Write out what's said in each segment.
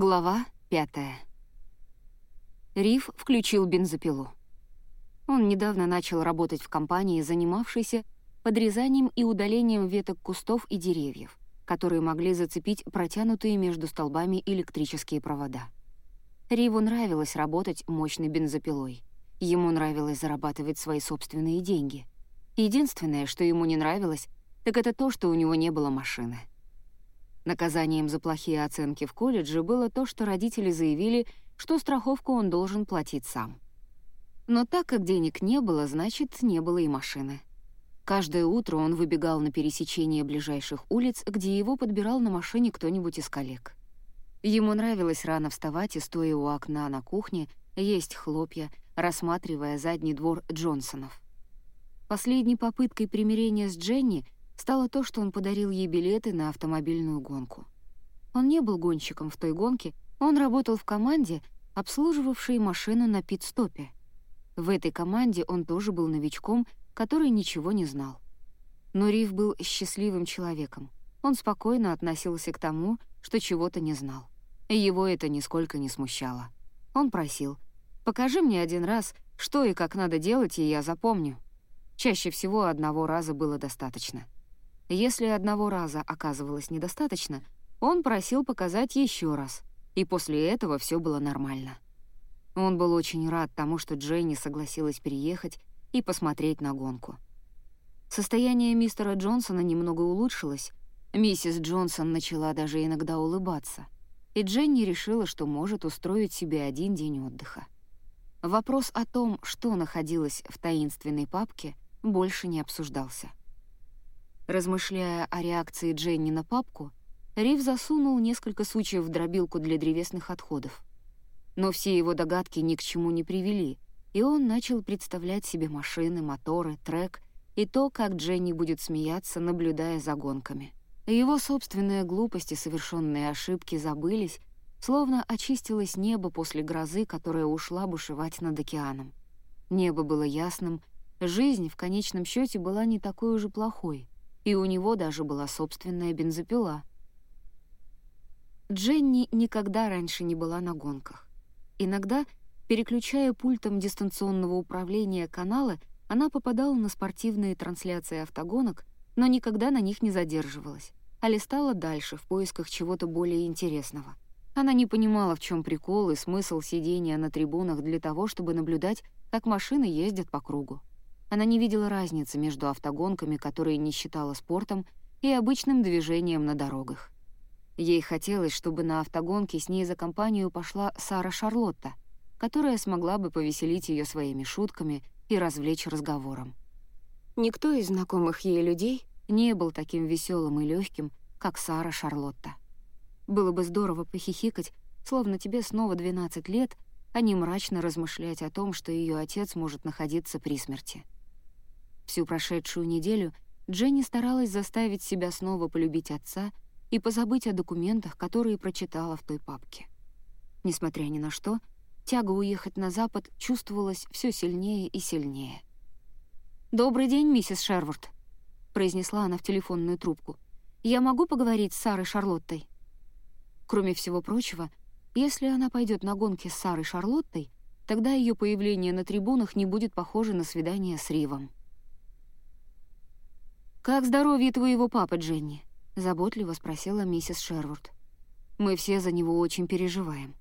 Глава пятая. Риф включил бензопилу. Он недавно начал работать в компании, занимавшейся подрезанием и удалением веток кустов и деревьев, которые могли зацепить протянутые между столбами электрические провода. Риву нравилось работать мощной бензопилой. Ему нравилось зарабатывать свои собственные деньги. Единственное, что ему не нравилось, так это то, что у него не было машины. Наказанием за плохие оценки в колледже было то, что родители заявили, что страховку он должен платить сам. Но так как денег не было, значит, не было и машины. Каждое утро он выбегал на пересечение ближайших улиц, где его подбирал на машине кто-нибудь из коллег. Ему нравилось рано вставать и, стоя у окна на кухне, есть хлопья, рассматривая задний двор Джонсонов. Последней попыткой примирения с Дженни — стало то, что он подарил ей билеты на автомобильную гонку. Он не был гонщиком в той гонке, он работал в команде, обслуживавшей машину на пит-стопе. В этой команде он тоже был новичком, который ничего не знал. Но Рив был счастливым человеком. Он спокойно относился к тому, что чего-то не знал. Его это нисколько не смущало. Он просил, «Покажи мне один раз, что и как надо делать, и я запомню». Чаще всего одного раза было достаточно. Если одного раза оказывалось недостаточно, он просил показать еще раз, и после этого все было нормально. Он был очень рад тому, что Дженни согласилась переехать и посмотреть на гонку. Состояние мистера Джонсона немного улучшилось, миссис Джонсон начала даже иногда улыбаться, и Дженни решила, что может устроить себе один день отдыха. Вопрос о том, что находилось в таинственной папке, больше не обсуждался. Размышляя о реакции Дженни на папку, Рив засунул несколько сучьев в дробилку для древесных отходов. Но все его догадки ни к чему не привели, и он начал представлять себе машины, моторы, трек и то, как Дженни будет смеяться, наблюдая за гонками. Его собственная глупость и совершенные ошибки забылись, словно очистилось небо после грозы, которая ушла бушевать над океаном. Небо было ясным, жизнь в конечном счете была не такой уж и плохой — и у него даже была собственная бензопила. Дженни никогда раньше не была на гонках. Иногда, переключая пультом дистанционного управления каналы, она попадала на спортивные трансляции автогонок, но никогда на них не задерживалась, а листала дальше в поисках чего-то более интересного. Она не понимала, в чем прикол и смысл сидения на трибунах для того, чтобы наблюдать, как машины ездят по кругу. Она не видела разницы между автогонками, которые не считала спортом, и обычным движением на дорогах. Ей хотелось, чтобы на автогонке с ней за компанию пошла Сара Шарлотта, которая смогла бы повеселить ее своими шутками и развлечь разговором. Никто из знакомых ей людей не был таким веселым и легким, как Сара Шарлотта. Было бы здорово похихикать, словно тебе снова 12 лет, а не мрачно размышлять о том, что ее отец может находиться при смерти. Всю прошедшую неделю Дженни старалась заставить себя снова полюбить отца и позабыть о документах, которые прочитала в той папке. Несмотря ни на что, тяга уехать на Запад чувствовалась все сильнее и сильнее. «Добрый день, миссис Шервуд», — произнесла она в телефонную трубку. «Я могу поговорить с Сарой Шарлоттой?» Кроме всего прочего, если она пойдет на гонки с Сарой Шарлоттой, тогда ее появление на трибунах не будет похоже на свидание с Ривом. «Как здоровье твоего папы, Дженни?» — заботливо спросила миссис Шервуд. «Мы все за него очень переживаем».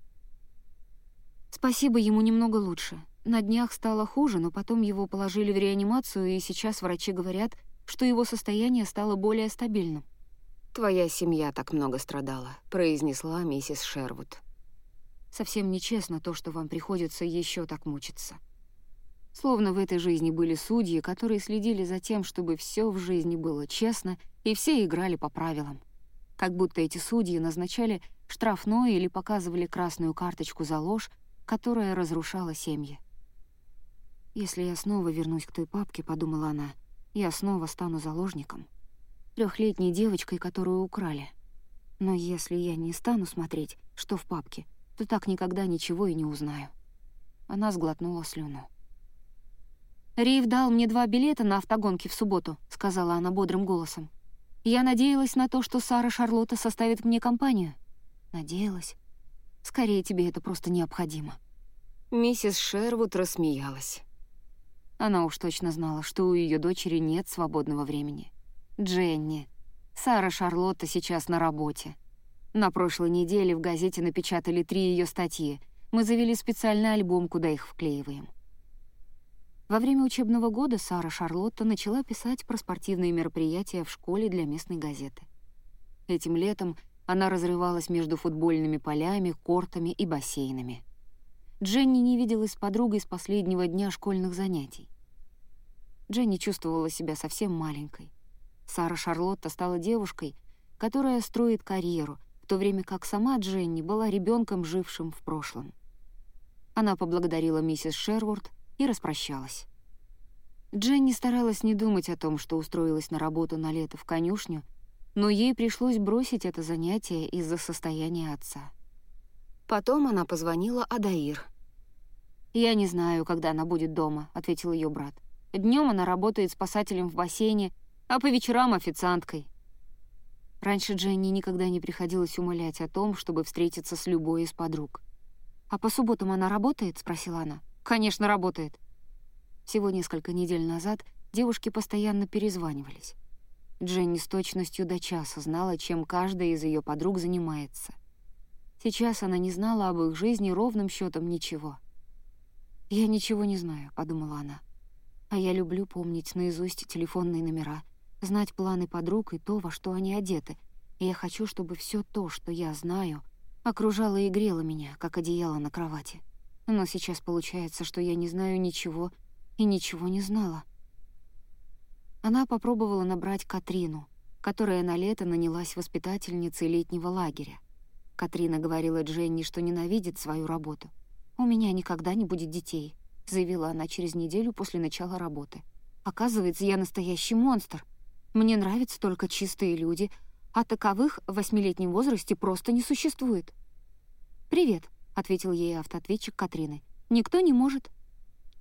«Спасибо, ему немного лучше. На днях стало хуже, но потом его положили в реанимацию, и сейчас врачи говорят, что его состояние стало более стабильным». «Твоя семья так много страдала», — произнесла миссис Шервуд. «Совсем нечестно то, что вам приходится еще так мучиться». Словно в этой жизни были судьи, которые следили за тем, чтобы все в жизни было честно, и все играли по правилам. Как будто эти судьи назначали штрафной или показывали красную карточку за ложь, которая разрушала семьи. «Если я снова вернусь к той папке», — подумала она, — «я снова стану заложником. Трехлетней девочкой, которую украли. Но если я не стану смотреть, что в папке, то так никогда ничего и не узнаю». Она сглотнула слюну. «Рив дал мне два билета на автогонки в субботу», — сказала она бодрым голосом. «Я надеялась на то, что Сара Шарлотта составит мне компанию». «Надеялась?» Скорее, тебе это просто необходимо». Миссис Шервуд рассмеялась. Она уж точно знала, что у ее дочери нет свободного времени. Дженни. Сара Шарлотта сейчас на работе. На прошлой неделе в газете напечатали три ее статьи. Мы завели специальный альбом, куда их вклеиваем. Во время учебного года Сара Шарлотта начала писать про спортивные мероприятия в школе для местной газеты. Этим летом она разрывалась между футбольными полями, кортами и бассейнами. Дженни не виделась с подругой с последнего дня школьных занятий. Дженни чувствовала себя совсем маленькой. Сара Шарлотта стала девушкой, которая строит карьеру, в то время как сама Дженни была ребенком, жившим в прошлом. Она поблагодарила миссис Шерворд и распрощалась. Дженни старалась не думать о том, что устроилась на работу на лето в конюшню, но ей пришлось бросить это занятие из-за состояния отца. Потом она позвонила Адаир. «Я не знаю, когда она будет дома», — ответил ее брат. Днем она работает спасателем в бассейне, а по вечерам — официанткой. Раньше Дженни никогда не приходилось умолять о том, чтобы встретиться с любой из подруг. «А по субботам она работает?» — спросила она. «Конечно, работает». Всего несколько недель назад девушки постоянно перезванивались. Дженни с точностью до часа знала, чем каждая из ее подруг занимается. Сейчас она не знала об их жизни ровным счетом ничего. «Я ничего не знаю», — подумала она. «А я люблю помнить наизусть телефонные номера, знать планы подруг и то, во что они одеты. И я хочу, чтобы все то, что я знаю, окружало и грело меня, как одеяло на кровати. Но сейчас получается, что я не знаю ничего и ничего не знала. Она попробовала набрать Катрину, которая на лето нанялась воспитательницей летнего лагеря. Катрина говорила Дженни, что ненавидит свою работу. «У меня никогда не будет детей», — заявила она через неделю после начала работы. «Оказывается, я настоящий монстр. Мне нравятся только чистые люди, а таковых в восьмилетнем возрасте просто не существует». «Привет», — ответил ей автоответчик Катрины. «Никто не может».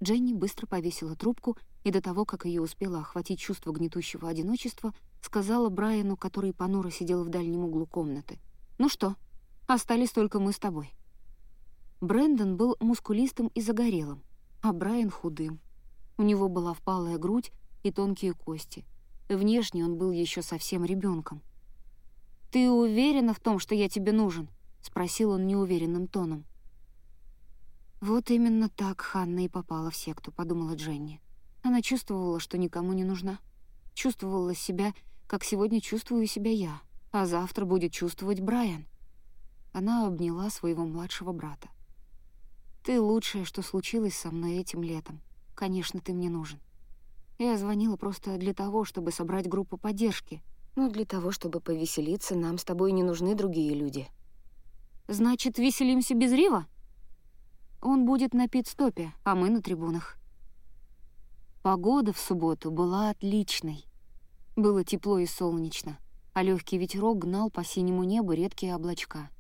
Дженни быстро повесила трубку и до того, как ее успело охватить чувство гнетущего одиночества, сказала Брайану, который понуро сидел в дальнем углу комнаты. «Ну что, остались только мы с тобой». Брэндон был мускулистым и загорелым, а Брайан худым. У него была впалая грудь и тонкие кости. Внешне он был еще совсем ребенком. «Ты уверена в том, что я тебе нужен?» — спросил он неуверенным тоном. «Вот именно так Ханна и попала в секту», — подумала Дженни. Она чувствовала, что никому не нужна. Чувствовала себя, как сегодня чувствую себя я, а завтра будет чувствовать Брайан. Она обняла своего младшего брата. «Ты лучшее, что случилось со мной этим летом. Конечно, ты мне нужен. Я звонила просто для того, чтобы собрать группу поддержки, но для того, чтобы повеселиться, нам с тобой не нужны другие люди». «Значит, веселимся без Рива?» Он будет на пит-стопе, а мы на трибунах. Погода в субботу была отличной. Было тепло и солнечно, а легкий ветерок гнал по синему небу редкие облачка.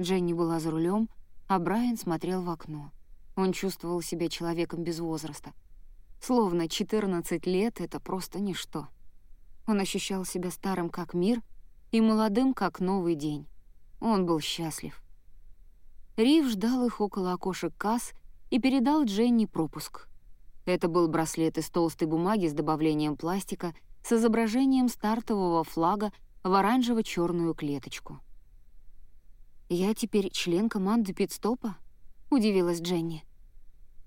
Дженни была за рулем, а Брайан смотрел в окно. Он чувствовал себя человеком без возраста. Словно 14 лет — это просто ничто. Он ощущал себя старым как мир и молодым как новый день. Он был счастлив. Рив ждал их около окошек касс и передал Дженни пропуск. Это был браслет из толстой бумаги с добавлением пластика с изображением стартового флага в оранжево-черную клеточку. «Я теперь член команды пидстопа?» — удивилась Дженни.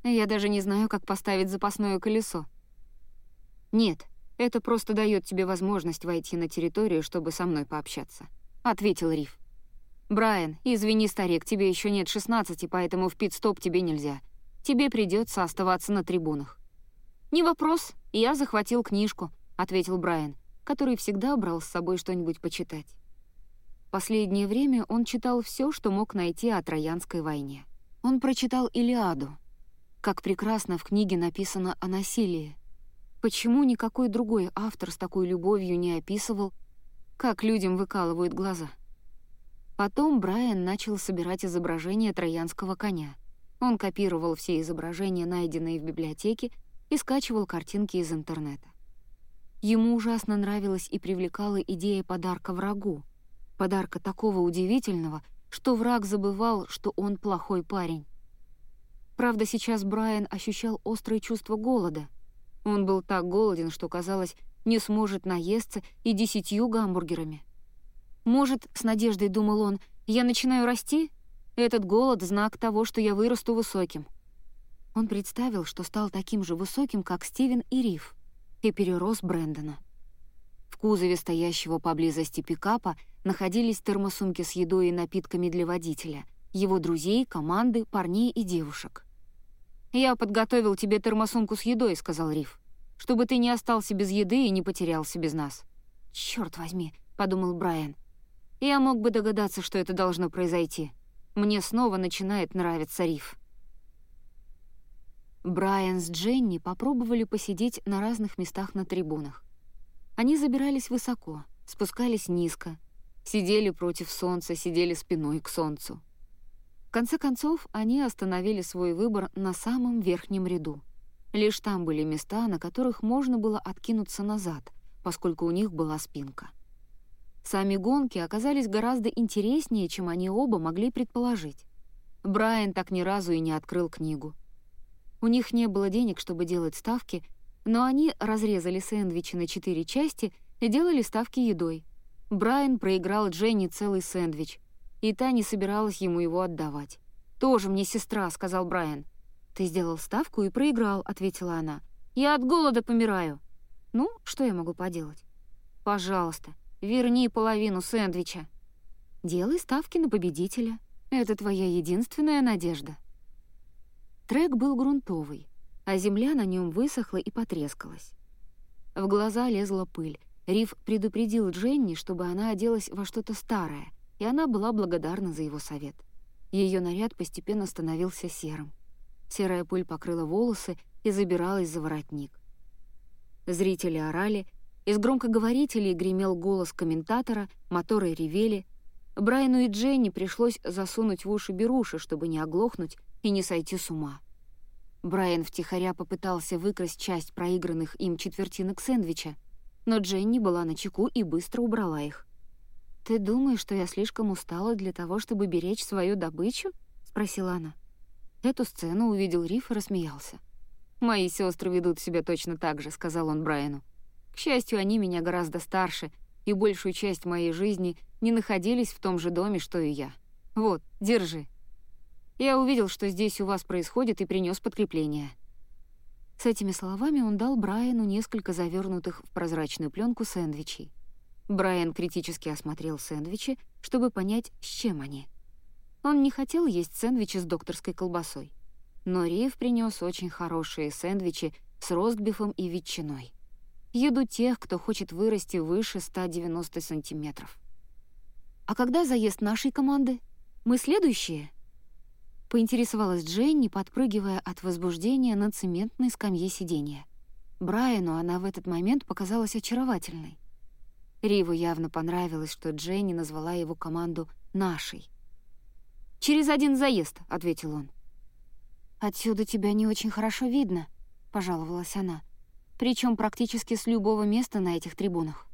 «Я даже не знаю, как поставить запасное колесо». «Нет, это просто дает тебе возможность войти на территорию, чтобы со мной пообщаться», — ответил Риф. «Брайан, извини, старик, тебе еще нет 16, поэтому в пит-стоп тебе нельзя. Тебе придется оставаться на трибунах». «Не вопрос, я захватил книжку», — ответил Брайан, который всегда брал с собой что-нибудь почитать. Последнее время он читал все, что мог найти о Троянской войне. Он прочитал «Илиаду». Как прекрасно в книге написано о насилии. Почему никакой другой автор с такой любовью не описывал, как людям выкалывают глаза? Потом Брайан начал собирать изображения троянского коня. Он копировал все изображения, найденные в библиотеке, и скачивал картинки из интернета. Ему ужасно нравилась и привлекала идея подарка врагу, подарка такого удивительного, что враг забывал, что он плохой парень. Правда, сейчас Брайан ощущал острое чувство голода. Он был так голоден, что, казалось, не сможет наесться и десятью гамбургерами. «Может, — с надеждой думал он, — я начинаю расти? Этот голод — знак того, что я вырасту высоким». Он представил, что стал таким же высоким, как Стивен и Риф, и перерос Брэндона. В кузове стоящего поблизости пикапа находились термосумки с едой и напитками для водителя, его друзей, команды, парней и девушек. «Я подготовил тебе термосумку с едой», — сказал Риф, «чтобы ты не остался без еды и не потерялся без нас». «Чёрт возьми», — подумал Брайан. «Я мог бы догадаться, что это должно произойти. Мне снова начинает нравиться Риф». Брайан с Дженни попробовали посидеть на разных местах на трибунах. Они забирались высоко, спускались низко, сидели против солнца, сидели спиной к солнцу. В конце концов, они остановили свой выбор на самом верхнем ряду. Лишь там были места, на которых можно было откинуться назад, поскольку у них была спинка. Сами гонки оказались гораздо интереснее, чем они оба могли предположить. Брайан так ни разу и не открыл книгу. У них не было денег, чтобы делать ставки, но они разрезали сэндвичи на четыре части и делали ставки едой. Брайан проиграл Дженни целый сэндвич, и та не собиралась ему его отдавать. «Тоже мне сестра», — сказал Брайан. «Ты сделал ставку и проиграл», — ответила она. «Я от голода помираю». «Ну, что я могу поделать?» «Пожалуйста, верни половину сэндвича». «Делай ставки на победителя. Это твоя единственная надежда». Трек был грунтовый, а земля на нем высохла и потрескалась. В глаза лезла пыль, Риф предупредил Дженни, чтобы она оделась во что-то старое, и она была благодарна за его совет. Ее наряд постепенно становился серым. Серая пыль покрыла волосы и забиралась за воротник. Зрители орали, из громкоговорителей гремел голос комментатора, моторы ревели. Брайану и Дженни пришлось засунуть в уши беруши, чтобы не оглохнуть и не сойти с ума. Брайан втихаря попытался выкрасть часть проигранных им четвертинок сэндвича, но Дженни была на чеку и быстро убрала их. «Ты думаешь, что я слишком устала для того, чтобы беречь свою добычу?» — спросила она. Эту сцену увидел Риф и рассмеялся. «Мои сестры ведут себя точно так же», — сказал он Брайану. «К счастью, они меня гораздо старше, и большую часть моей жизни не находились в том же доме, что и я. Вот, держи. Я увидел, что здесь у вас происходит, и принес подкрепление». С этими словами он дал Брайану несколько завернутых в прозрачную пленку сэндвичей. Брайан критически осмотрел сэндвичи, чтобы понять, с чем они. Он не хотел есть сэндвичи с докторской колбасой. Но Рив принес очень хорошие сэндвичи с ростбифом и ветчиной. Еду тех, кто хочет вырасти выше 190 сантиметров. «А когда заезд нашей команды? Мы следующие?» Поинтересовалась Дженни, подпрыгивая от возбуждения на цементной скамье сиденья. Брайану она в этот момент показалась очаровательной. Риву явно понравилось, что Дженни назвала его команду «нашей». «Через один заезд», — ответил он. «Отсюда тебя не очень хорошо видно», — пожаловалась она. «Причем практически с любого места на этих трибунах».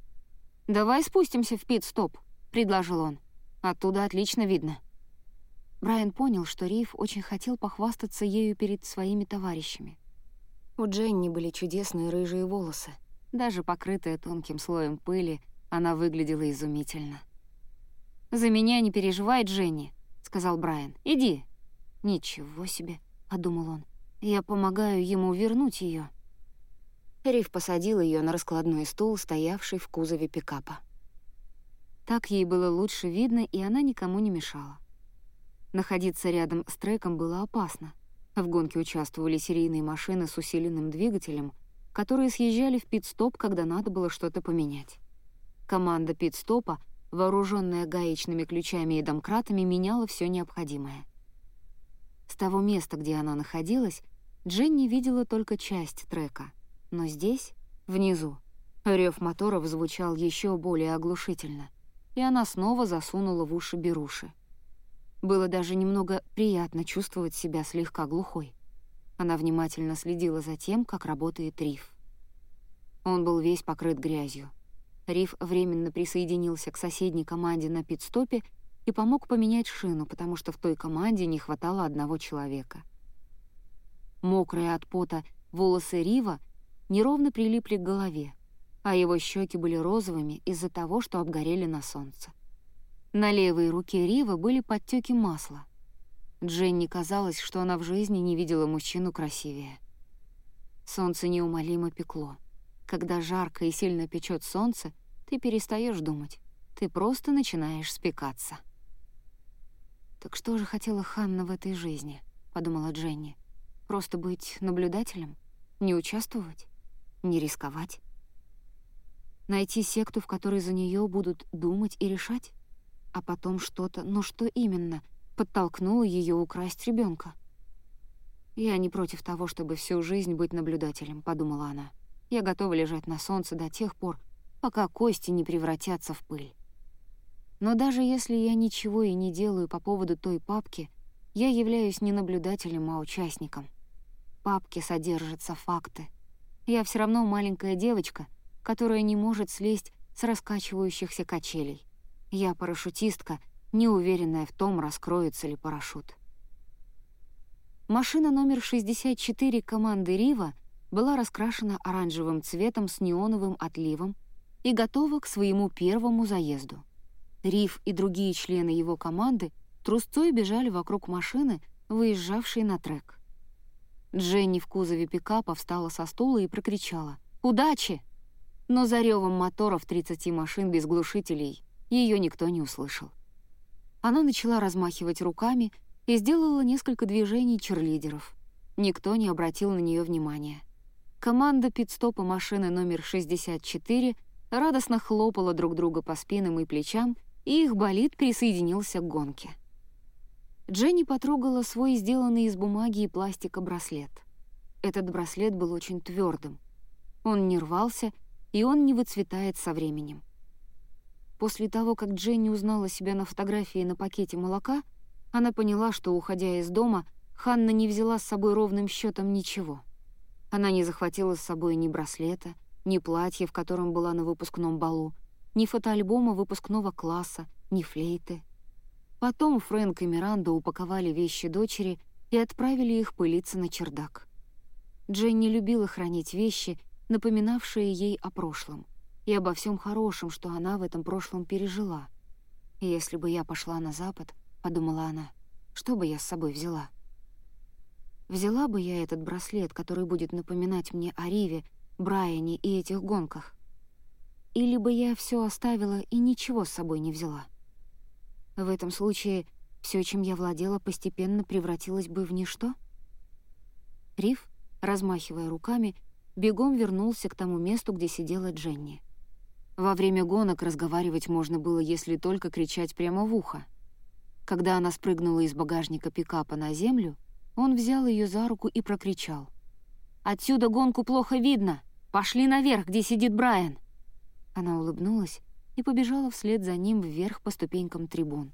«Давай спустимся в пит-стоп», — предложил он. «Оттуда отлично видно». Брайан понял, что Рейф очень хотел похвастаться ею перед своими товарищами. У Дженни были чудесные рыжие волосы. Даже покрытая тонким слоем пыли, она выглядела изумительно. «За меня не переживай, Дженни», — сказал Брайан. «Иди». «Ничего себе», — подумал он. «Я помогаю ему вернуть ее. Риф посадил ее на раскладной стул, стоявший в кузове пикапа. Так ей было лучше видно, и она никому не мешала. Находиться рядом с треком было опасно. В гонке участвовали серийные машины с усиленным двигателем, которые съезжали в пит-стоп, когда надо было что-то поменять. Команда пит-стопа, вооруженная гаечными ключами и домкратами, меняла все необходимое. С того места, где она находилась, Дженни видела только часть трека, но здесь, внизу, рев моторов звучал еще более оглушительно, и она снова засунула в уши беруши. Было даже немного приятно чувствовать себя слегка глухой. Она внимательно следила за тем, как работает риф. Он был весь покрыт грязью. Риф временно присоединился к соседней команде на пит-стопе и помог поменять шину, потому что в той команде не хватало одного человека. Мокрые от пота волосы Рива неровно прилипли к голове, а его щеки были розовыми из-за того, что обгорели на солнце. На левой руке Рива были подтеки масла. Дженни казалось, что она в жизни не видела мужчину красивее. Солнце неумолимо пекло. Когда жарко и сильно печет солнце, ты перестаешь думать. Ты просто начинаешь спекаться. «Так что же хотела Ханна в этой жизни?» — подумала Дженни. «Просто быть наблюдателем? Не участвовать? Не рисковать?» Найти секту, в которой за нее будут думать и решать? А потом что-то, но что именно, подтолкнуло ее украсть ребенка? «Я не против того, чтобы всю жизнь быть наблюдателем», — подумала она. «Я готова лежать на солнце до тех пор, пока кости не превратятся в пыль. Но даже если я ничего и не делаю по поводу той папки, я являюсь не наблюдателем, а участником. В папке содержатся факты. Я все равно маленькая девочка, которая не может слезть с раскачивающихся качелей. Я парашютистка, не уверенная в том, раскроется ли парашют. Машина номер 64 команды «Рива» была раскрашена оранжевым цветом с неоновым отливом и готова к своему первому заезду. Рив и другие члены его команды трусцой бежали вокруг машины, выезжавшей на трек. Дженни в кузове пикапа встала со стула и прокричала «Удачи!». Но за ревом моторов 30 машин без глушителей ее никто не услышал. Она начала размахивать руками и сделала несколько движений черлидеров. Никто не обратил на нее внимания. Команда пит-стопа машины номер 64 радостно хлопала друг друга по спинам и плечам, и их болид присоединился к гонке. Дженни потрогала свой сделанный из бумаги и пластика браслет. Этот браслет был очень твердым. Он не рвался, и он не выцветает со временем. После того, как Дженни узнала себя на фотографии на пакете молока, она поняла, что, уходя из дома, Ханна не взяла с собой ровным счетом ничего. Она не захватила с собой ни браслета, ни платья, в котором была на выпускном балу, ни фотоальбома выпускного класса, ни флейты. Потом Фрэнк и Миранда упаковали вещи дочери и отправили их пылиться на чердак. Дженни любила хранить вещи, напоминавшие ей о прошлом, и обо всем хорошем, что она в этом прошлом пережила. Если бы я пошла на запад, — подумала она, — что бы я с собой взяла? Взяла бы я этот браслет, который будет напоминать мне о Риве, Брайане и этих гонках? Или бы я все оставила и ничего с собой не взяла? В этом случае все, чем я владела, постепенно превратилось бы в ничто? Рив, размахивая руками, бегом вернулся к тому месту, где сидела Дженни. Во время гонок разговаривать можно было, если только кричать прямо в ухо. Когда она спрыгнула из багажника пикапа на землю, он взял ее за руку и прокричал. «Отсюда гонку плохо видно! Пошли наверх, где сидит Брайан!» Она улыбнулась и побежала вслед за ним вверх по ступенькам трибун.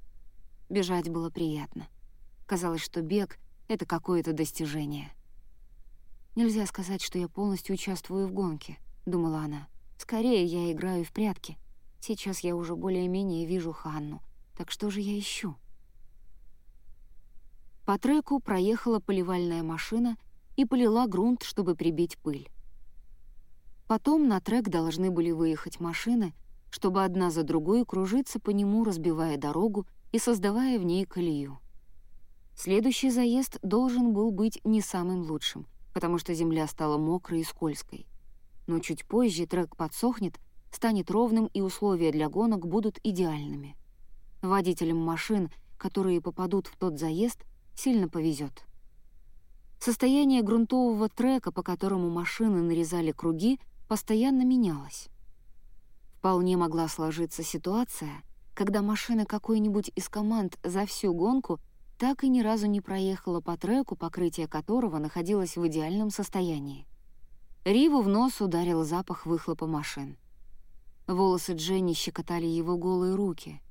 Бежать было приятно. Казалось, что бег — это какое-то достижение. «Нельзя сказать, что я полностью участвую в гонке», — думала она. «Скорее я играю в прятки. Сейчас я уже более-менее вижу Ханну. Так что же я ищу?» По треку проехала поливальная машина и полила грунт, чтобы прибить пыль. Потом на трек должны были выехать машины, чтобы одна за другой кружиться по нему, разбивая дорогу и создавая в ней колею. Следующий заезд должен был быть не самым лучшим, потому что земля стала мокрой и скользкой. Но чуть позже трек подсохнет, станет ровным и условия для гонок будут идеальными. Водителям машин, которые попадут в тот заезд, сильно повезет. Состояние грунтового трека, по которому машины нарезали круги, постоянно менялось. Вполне могла сложиться ситуация, когда машина какой-нибудь из команд за всю гонку так и ни разу не проехала по треку, покрытие которого находилось в идеальном состоянии. Риву в нос ударил запах выхлопа машин. Волосы Дженни щекотали его голые руки.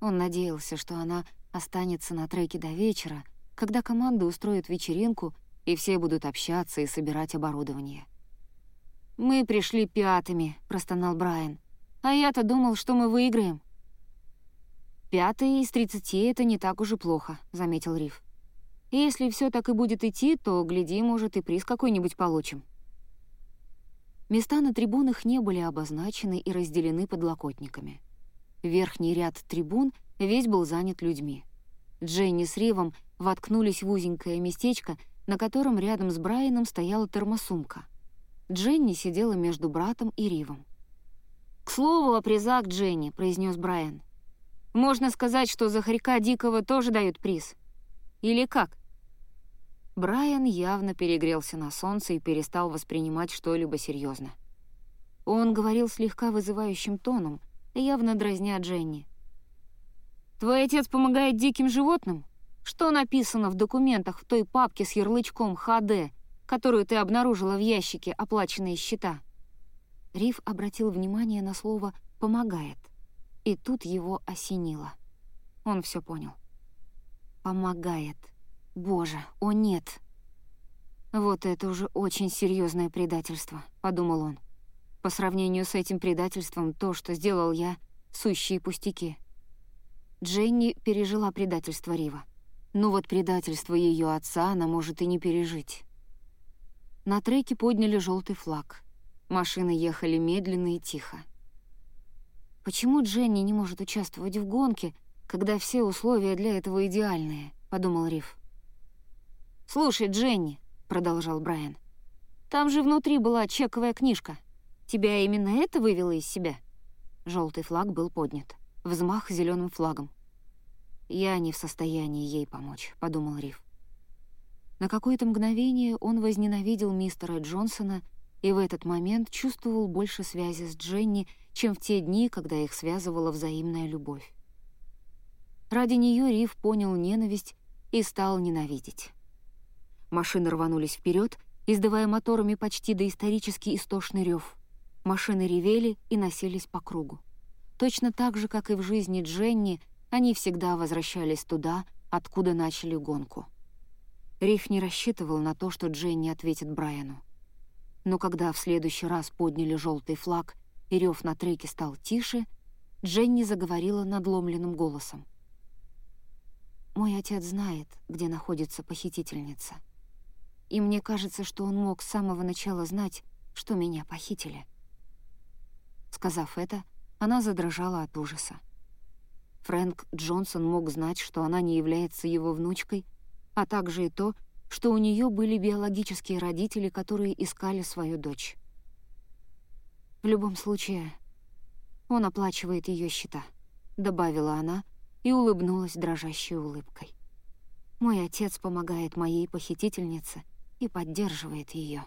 Он надеялся, что она останется на треке до вечера, когда команда устроит вечеринку, и все будут общаться и собирать оборудование. «Мы пришли пятыми», — простонал Брайан. «А я-то думал, что мы выиграем». «Пятый из тридцати — это не так уж и плохо», — заметил Риф. «Если все так и будет идти, то, гляди, может, и приз какой-нибудь получим». Места на трибунах не были обозначены и разделены подлокотниками. Верхний ряд трибун весь был занят людьми. Дженни с Ривом воткнулись в узенькое местечко, на котором рядом с Брайаном стояла термосумка. Дженни сидела между братом и Ривом. «К слову о призах, Дженни», — произнес Брайан. «Можно сказать, что за хорька Дикого тоже дают приз. Или как?» Брайан явно перегрелся на солнце и перестал воспринимать что-либо серьезно. Он говорил слегка вызывающим тоном, явно дразня Дженни. «Твой отец помогает диким животным? Что написано в документах в той папке с ярлычком «ХД», которую ты обнаружила в ящике оплаченные счета?» Риф обратил внимание на слово «помогает», и тут его осенило. Он все понял. «Помогает. Боже, о нет!» «Вот это уже очень серьезное предательство», — подумал он. По сравнению с этим предательством, то, что сделал я, — сущие пустяки. Дженни пережила предательство Рива. Но вот предательство ее отца она может и не пережить. На треке подняли желтый флаг. Машины ехали медленно и тихо. «Почему Дженни не может участвовать в гонке, когда все условия для этого идеальные?» — подумал Рив. «Слушай, Дженни», — продолжал Брайан, — «там же внутри была чековая книжка. Тебя именно это вывело из себя?» Желтый флаг был поднят. Взмах зеленым флагом. «Я не в состоянии ей помочь», — подумал Риф. На какое-то мгновение он возненавидел мистера Джонсона и в этот момент чувствовал больше связи с Дженни, чем в те дни, когда их связывала взаимная любовь. Ради нее Риф понял ненависть и стал ненавидеть. Машины рванулись вперед, издавая моторами почти доисторический истошный рев. Машины ревели и носились по кругу. Точно так же, как и в жизни Дженни, они всегда возвращались туда, откуда начали гонку. Риф не рассчитывал на то, что Дженни ответит Брайану. Но когда в следующий раз подняли желтый флаг и рев на треке стал тише, Дженни заговорила надломленным голосом. «Мой отец знает, где находится похитительница. И мне кажется, что он мог с самого начала знать, что меня похитили». Сказав это, она задрожала от ужаса. Фрэнк Джонсон мог знать, что она не является его внучкой, а также и то, что у нее были биологические родители, которые искали свою дочь. В любом случае, он оплачивает ее счета, добавила она и улыбнулась дрожащей улыбкой. Мой отец помогает моей похитительнице и поддерживает ее.